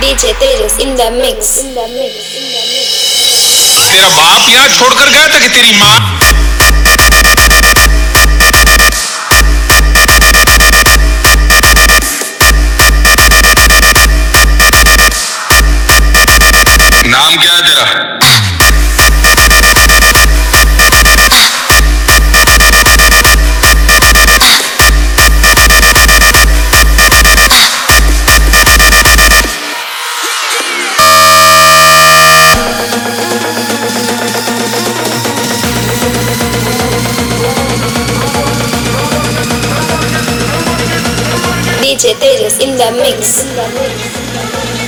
DJ Tejas in the mix. तेरा बाप यहाँ छोड़कर गया था कि तेरी माँ नाम क्या है तेरा DJ Tejas in the mix. In the mix.